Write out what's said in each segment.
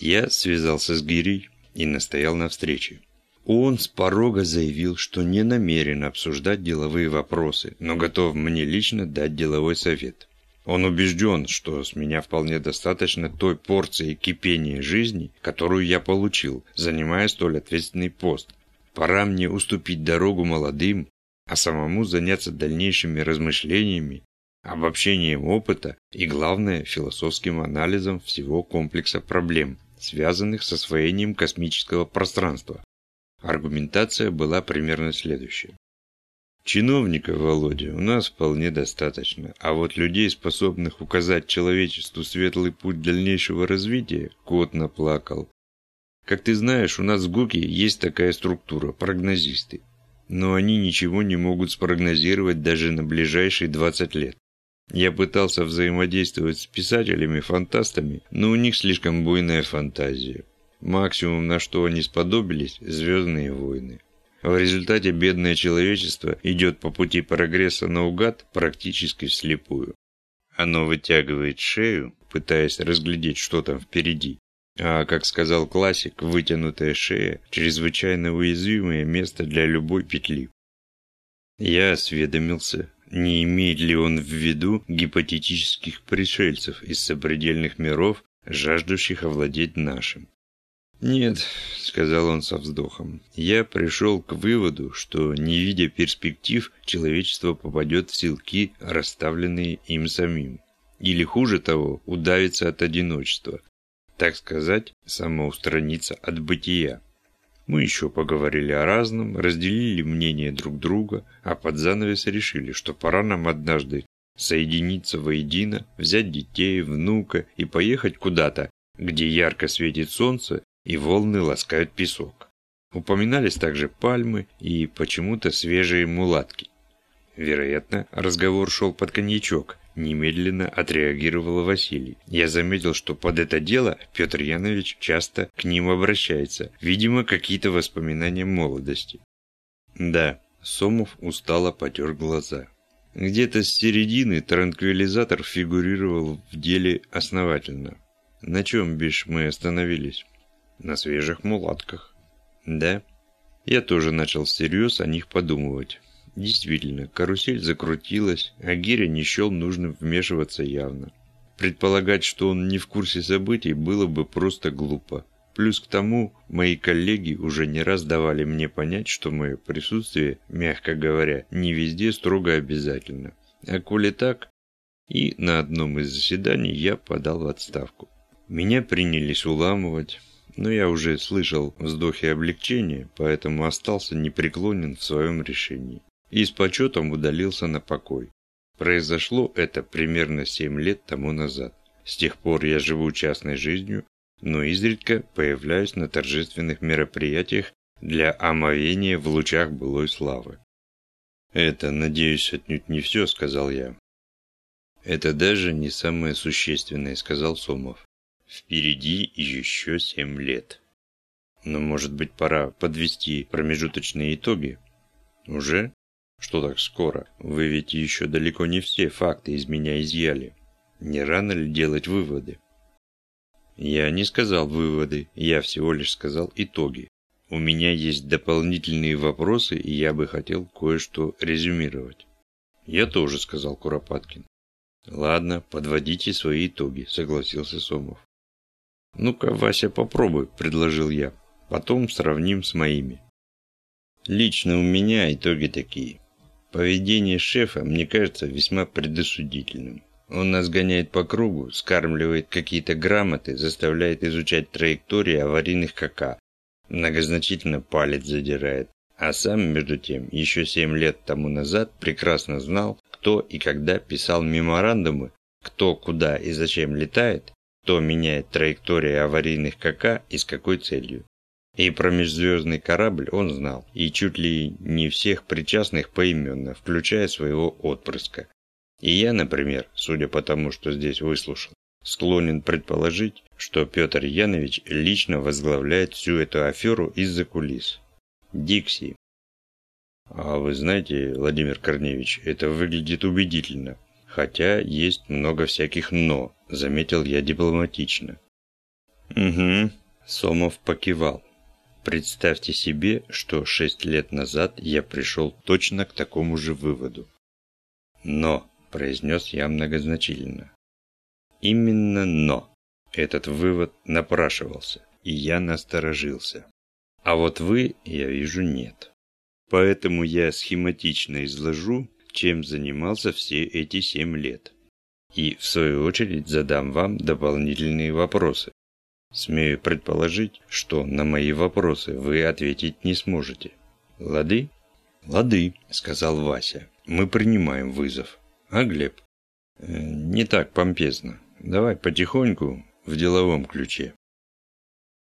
Я связался с Гирей и настоял на встрече. Он с порога заявил, что не намерен обсуждать деловые вопросы, но готов мне лично дать деловой совет. Он убежден, что с меня вполне достаточно той порции кипения жизни, которую я получил, занимая столь ответственный пост. Пора мне уступить дорогу молодым, а самому заняться дальнейшими размышлениями, обобщением опыта и, главное, философским анализом всего комплекса проблем, связанных с освоением космического пространства. Аргументация была примерно следующая. Чиновников, Володя, у нас вполне достаточно, а вот людей, способных указать человечеству светлый путь дальнейшего развития, кот наплакал. Как ты знаешь, у нас в ГУКе есть такая структура – прогнозисты. Но они ничего не могут спрогнозировать даже на ближайшие 20 лет. Я пытался взаимодействовать с писателями-фантастами, но у них слишком буйная фантазия. Максимум, на что они сподобились – «Звездные войны». В результате бедное человечество идет по пути прогресса наугад практически вслепую. Оно вытягивает шею, пытаясь разглядеть, что там впереди. А, как сказал классик, вытянутая шея – чрезвычайно уязвимое место для любой петли. Я осведомился, не имеет ли он в виду гипотетических пришельцев из сопредельных миров, жаждущих овладеть нашим. «Нет», — сказал он со вздохом, — «я пришел к выводу, что, не видя перспектив, человечество попадет в силки, расставленные им самим. Или, хуже того, удавится от одиночества. Так сказать, самоустраниться от бытия. Мы еще поговорили о разном, разделили мнения друг друга, а под занавес решили, что пора нам однажды соединиться воедино, взять детей, внука и поехать куда-то, где ярко светит солнце и волны ласкают песок. Упоминались также пальмы и почему-то свежие мулатки. Вероятно, разговор шел под коньячок, немедленно отреагировал Василий. Я заметил, что под это дело Петр Янович часто к ним обращается. Видимо, какие-то воспоминания молодости. Да, Сомов устало потер глаза. Где-то с середины транквилизатор фигурировал в деле основательно. На чем, бишь, мы остановились? На свежих мулатках. Да? Я тоже начал всерьез о них подумывать. Действительно, карусель закрутилась, а Гиря не счел нужным вмешиваться явно. Предполагать, что он не в курсе событий, было бы просто глупо. Плюс к тому, мои коллеги уже не раз давали мне понять, что мое присутствие, мягко говоря, не везде строго обязательно. А коли так, и на одном из заседаний я подал в отставку. Меня принялись уламывать, но я уже слышал вздохи облегчения, поэтому остался непреклонен в своем решении и с почетом удалился на покой. Произошло это примерно семь лет тому назад. С тех пор я живу частной жизнью, но изредка появляюсь на торжественных мероприятиях для омовения в лучах былой славы. «Это, надеюсь, отнюдь не все», — сказал я. «Это даже не самое существенное», — сказал Сомов. «Впереди еще семь лет». «Но, может быть, пора подвести промежуточные итоги?» «Уже?» Что так скоро? Вы ведь еще далеко не все факты из меня изъяли. Не рано ли делать выводы? Я не сказал выводы, я всего лишь сказал итоги. У меня есть дополнительные вопросы, и я бы хотел кое-что резюмировать. Я тоже, сказал Куропаткин. Ладно, подводите свои итоги, согласился Сомов. Ну-ка, Вася, попробуй, предложил я. Потом сравним с моими. Лично у меня итоги такие. Поведение шефа мне кажется весьма предосудительным. Он нас гоняет по кругу, скармливает какие-то грамоты, заставляет изучать траектории аварийных КК, многозначительно палец задирает. А сам, между тем, еще семь лет тому назад прекрасно знал, кто и когда писал меморандумы, кто куда и зачем летает, кто меняет траектории аварийных КК и с какой целью. И про межзвездный корабль он знал, и чуть ли не всех причастных поименно, включая своего отпрыска. И я, например, судя по тому, что здесь выслушал, склонен предположить, что Петр Янович лично возглавляет всю эту аферу из-за кулис. Дикси. А вы знаете, Владимир Корневич, это выглядит убедительно. Хотя есть много всяких «но», заметил я дипломатично. Угу. Сомов покивал. Представьте себе, что шесть лет назад я пришел точно к такому же выводу. Но, произнес я многозначительно. Именно но. Этот вывод напрашивался, и я насторожился. А вот вы, я вижу, нет. Поэтому я схематично изложу, чем занимался все эти семь лет. И, в свою очередь, задам вам дополнительные вопросы. Смею предположить, что на мои вопросы вы ответить не сможете. Лады? Лады, сказал Вася. Мы принимаем вызов. А Глеб? Э, не так помпезно. Давай потихоньку, в деловом ключе.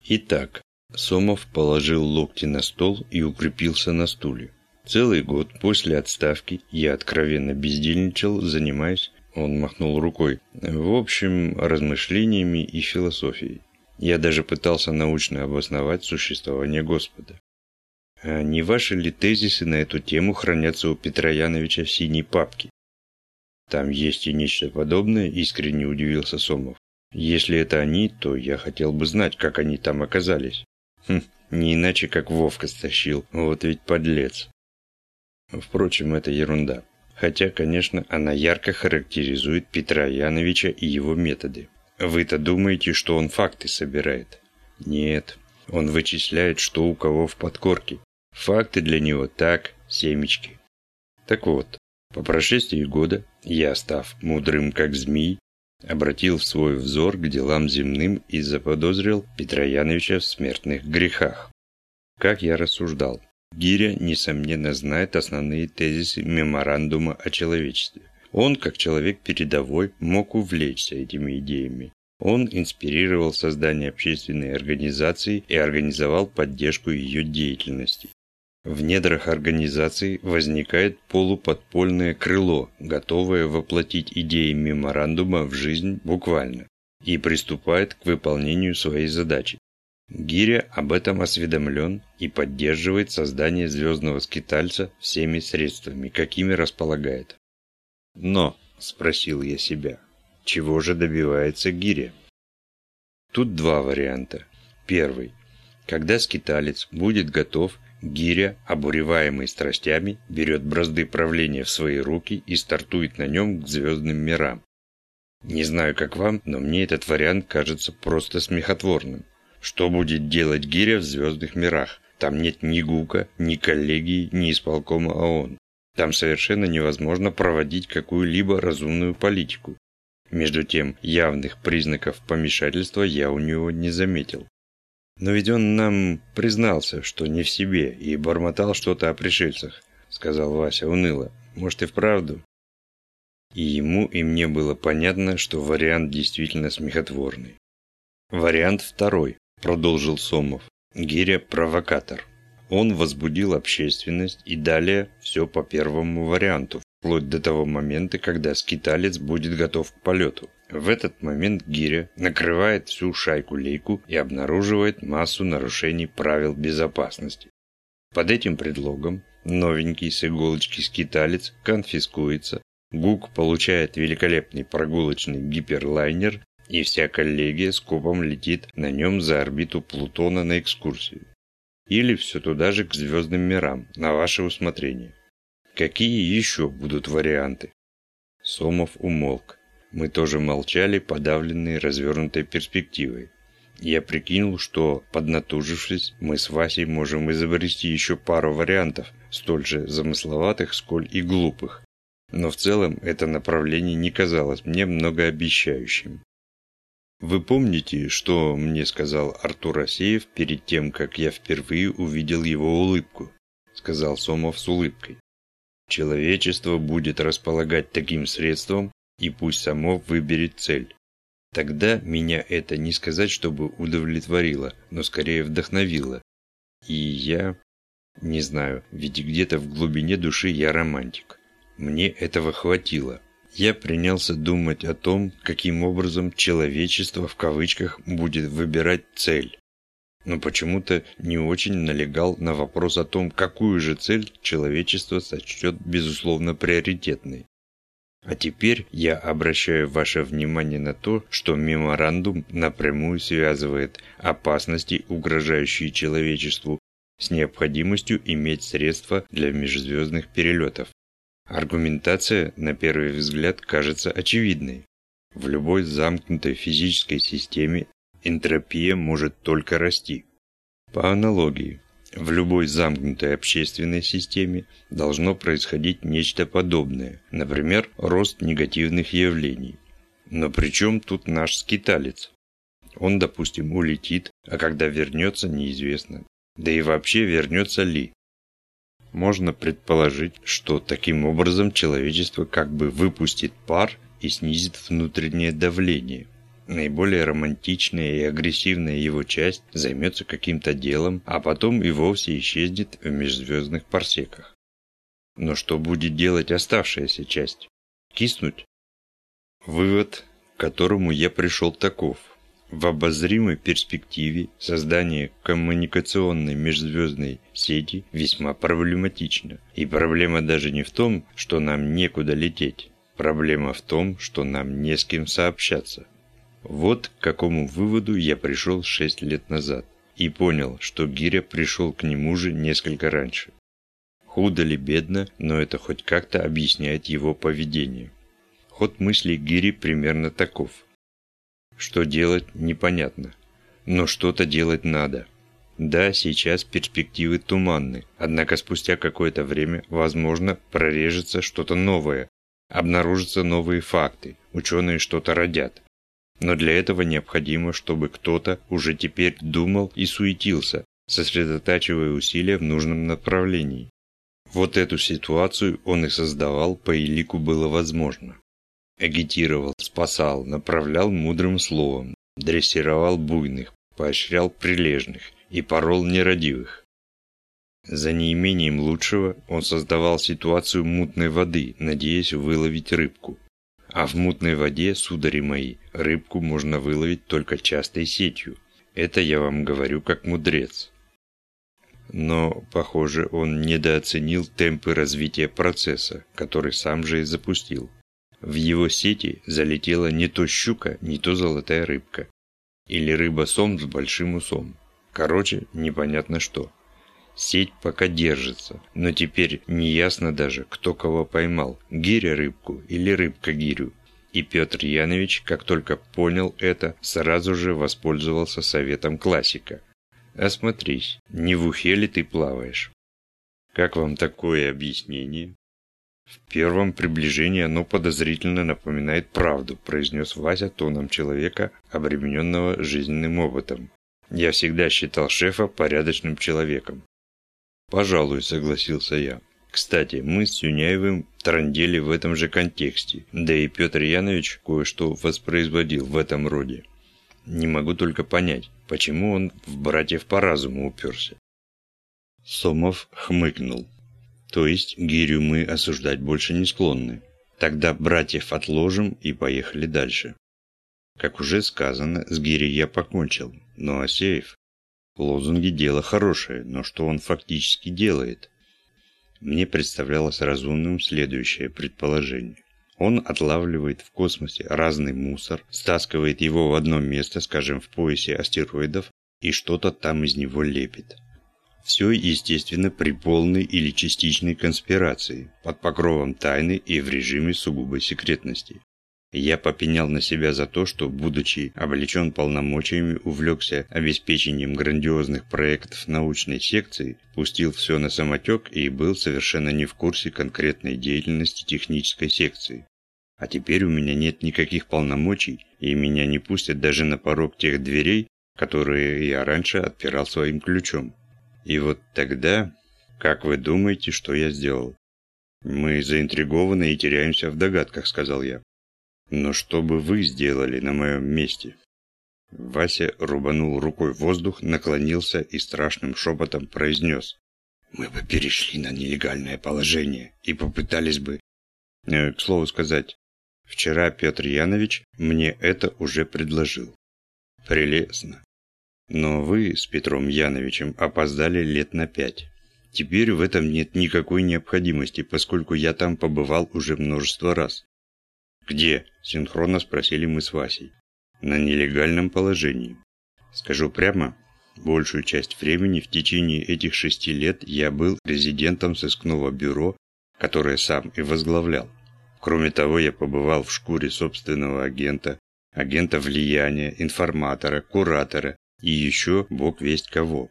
Итак, Сомов положил локти на стол и укрепился на стуле. Целый год после отставки я откровенно бездельничал, занимаясь, он махнул рукой, в общем, размышлениями и философией. Я даже пытался научно обосновать существование Господа. А не ваши ли тезисы на эту тему хранятся у Петра Яновича в синей папке? Там есть и нечто подобное, искренне удивился Сомов. Если это они, то я хотел бы знать, как они там оказались. Хм, не иначе, как Вовка стащил. Вот ведь подлец. Впрочем, это ерунда. Хотя, конечно, она ярко характеризует Петра Яновича и его методы. Вы-то думаете, что он факты собирает? Нет, он вычисляет, что у кого в подкорке. Факты для него так, семечки. Так вот, по прошествии года я, став мудрым как змей, обратил в свой взор к делам земным и заподозрил Петра Яновича в смертных грехах. Как я рассуждал, Гиря, несомненно, знает основные тезисы меморандума о человечестве. Он, как человек передовой, мог увлечься этими идеями. Он инспирировал создание общественной организации и организовал поддержку ее деятельности. В недрах организации возникает полуподпольное крыло, готовое воплотить идеи меморандума в жизнь буквально, и приступает к выполнению своей задачи. Гиря об этом осведомлен и поддерживает создание звездного скитальца всеми средствами, какими располагает. Но, спросил я себя, чего же добивается Гиря? Тут два варианта. Первый. Когда скиталец будет готов, Гиря, обуреваемый страстями, берет бразды правления в свои руки и стартует на нем к звездным мирам. Не знаю, как вам, но мне этот вариант кажется просто смехотворным. Что будет делать Гиря в звездных мирах? Там нет ни ГУКа, ни коллегии, ни исполкома ООН. Там совершенно невозможно проводить какую-либо разумную политику. Между тем, явных признаков помешательства я у него не заметил. Но ведь он нам признался, что не в себе, и бормотал что-то о пришельцах, сказал Вася уныло. Может и вправду? И ему, и мне было понятно, что вариант действительно смехотворный. Вариант второй продолжил Сомов. Гиря – провокатор. Он возбудил общественность и далее все по первому варианту, вплоть до того момента, когда скиталец будет готов к полету. В этот момент Гиря накрывает всю шайку-лейку и обнаруживает массу нарушений правил безопасности. Под этим предлогом новенький с иголочки скиталец конфискуется, ГУК получает великолепный прогулочный гиперлайнер и вся коллегия скопом летит на нем за орбиту Плутона на экскурсию. Или все туда же к звездным мирам, на ваше усмотрение. Какие еще будут варианты? Сомов умолк. Мы тоже молчали, подавленные развернутой перспективой. Я прикинул, что, поднатужившись, мы с Васей можем изобрести еще пару вариантов, столь же замысловатых, сколь и глупых. Но в целом это направление не казалось мне многообещающим. Вы помните, что мне сказал Артур Асеев перед тем, как я впервые увидел его улыбку? Сказал Сомов с улыбкой. Человечество будет располагать таким средством, и пусть само выберет цель. Тогда меня это не сказать, чтобы удовлетворило, но скорее вдохновило. И я... Не знаю, ведь где-то в глубине души я романтик. Мне этого хватило я принялся думать о том, каким образом человечество в кавычках будет выбирать цель. Но почему-то не очень налегал на вопрос о том, какую же цель человечество сочтет безусловно приоритетной. А теперь я обращаю ваше внимание на то, что меморандум напрямую связывает опасности, угрожающие человечеству, с необходимостью иметь средства для межзвездных перелетов. Аргументация, на первый взгляд, кажется очевидной. В любой замкнутой физической системе энтропия может только расти. По аналогии, в любой замкнутой общественной системе должно происходить нечто подобное, например, рост негативных явлений. Но при чем тут наш скиталец? Он, допустим, улетит, а когда вернется, неизвестно. Да и вообще вернется ли? Можно предположить, что таким образом человечество как бы выпустит пар и снизит внутреннее давление. Наиболее романтичная и агрессивная его часть займется каким-то делом, а потом и вовсе исчезнет в межзвездных парсеках. Но что будет делать оставшаяся часть? Киснуть? Вывод, к которому я пришел таков. В обозримой перспективе создание коммуникационной межзвездной сети весьма проблематично. И проблема даже не в том, что нам некуда лететь. Проблема в том, что нам не с кем сообщаться. Вот к какому выводу я пришел 6 лет назад. И понял, что Гиря пришел к нему же несколько раньше. Худо ли бедно, но это хоть как-то объясняет его поведение. Ход мыслей Гири примерно таков – что делать, непонятно. Но что-то делать надо. Да, сейчас перспективы туманны, однако спустя какое-то время, возможно, прорежется что-то новое, обнаружатся новые факты, ученые что-то родят. Но для этого необходимо, чтобы кто-то уже теперь думал и суетился, сосредотачивая усилия в нужном направлении. Вот эту ситуацию он и создавал по элику было возможно. Агитировал, спасал, направлял мудрым словом, дрессировал буйных, поощрял прилежных и порол нерадивых. За неимением лучшего он создавал ситуацию мутной воды, надеясь выловить рыбку. А в мутной воде, судари мои, рыбку можно выловить только частой сетью. Это я вам говорю как мудрец. Но, похоже, он недооценил темпы развития процесса, который сам же и запустил. В его сети залетела не то щука, не то золотая рыбка. Или рыба-сом с большим усом. Короче, непонятно что. Сеть пока держится, но теперь не ясно даже, кто кого поймал, гиря рыбку или рыбка гирю. И Петр Янович, как только понял это, сразу же воспользовался советом классика. «Осмотрись, не в ухе ли ты плаваешь?» «Как вам такое объяснение?» «В первом приближении оно подозрительно напоминает правду», произнес Вася тоном человека, обремененного жизненным опытом. «Я всегда считал шефа порядочным человеком». «Пожалуй», согласился я. Кстати, мы с Юняевым трандели в этом же контексте, да и Петр Янович кое-что воспроизводил в этом роде. Не могу только понять, почему он в братьев по разуму уперся. Сомов хмыкнул. То есть гирю мы осуждать больше не склонны. Тогда братьев отложим и поехали дальше. Как уже сказано, с гирей я покончил, но Асеев... Лозунги – дело хорошее, но что он фактически делает? Мне представлялось разумным следующее предположение. Он отлавливает в космосе разный мусор, стаскивает его в одно место, скажем, в поясе астероидов, и что-то там из него лепит. Все, естественно, при полной или частичной конспирации, под покровом тайны и в режиме сугубой секретности. Я попенял на себя за то, что, будучи облечен полномочиями, увлекся обеспечением грандиозных проектов научной секции, пустил все на самотек и был совершенно не в курсе конкретной деятельности технической секции. А теперь у меня нет никаких полномочий, и меня не пустят даже на порог тех дверей, которые я раньше отпирал своим ключом. И вот тогда, как вы думаете, что я сделал? Мы заинтригованы и теряемся в догадках, сказал я. Но что бы вы сделали на моем месте? Вася рубанул рукой воздух, наклонился и страшным шепотом произнес. Мы бы перешли на нелегальное положение и попытались бы... Э, к слову сказать, вчера Петр Янович мне это уже предложил. Прелестно. Но вы с Петром Яновичем опоздали лет на пять. Теперь в этом нет никакой необходимости, поскольку я там побывал уже множество раз. «Где?» – синхронно спросили мы с Васей. «На нелегальном положении. Скажу прямо, большую часть времени в течение этих шести лет я был резидентом сыскного бюро, которое сам и возглавлял. Кроме того, я побывал в шкуре собственного агента, агента влияния, информатора, куратора и еще бог весть кого.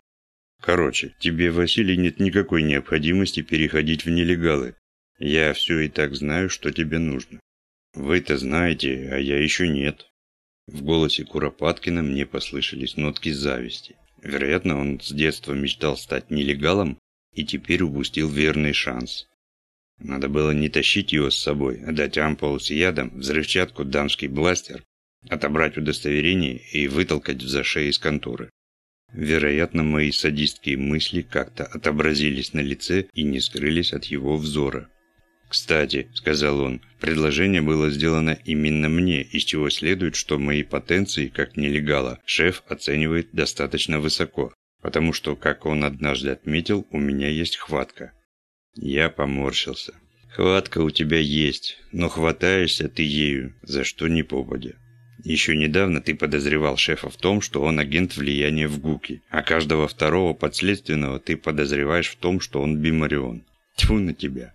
Короче, тебе, Василий, нет никакой необходимости переходить в нелегалы. Я все и так знаю, что тебе нужно. Вы-то знаете, а я еще нет. В голосе Куропаткина мне послышались нотки зависти. Вероятно, он с детства мечтал стать нелегалом и теперь упустил верный шанс. Надо было не тащить его с собой, а дать ампулу с ядом, взрывчатку, дамский бластер, отобрать удостоверение и вытолкать в зашей из конторы. Вероятно, мои садистские мысли как-то отобразились на лице и не скрылись от его взора. «Кстати», — сказал он, — «предложение было сделано именно мне, из чего следует, что мои потенции, как нелегала, шеф оценивает достаточно высоко, потому что, как он однажды отметил, у меня есть хватка». Я поморщился. «Хватка у тебя есть, но хватаешься ты ею, за что ни попадя. Еще недавно ты подозревал шефа в том, что он агент влияния в ГУКе, а каждого второго подследственного ты подозреваешь в том, что он бимарион. Тьфу на тебя.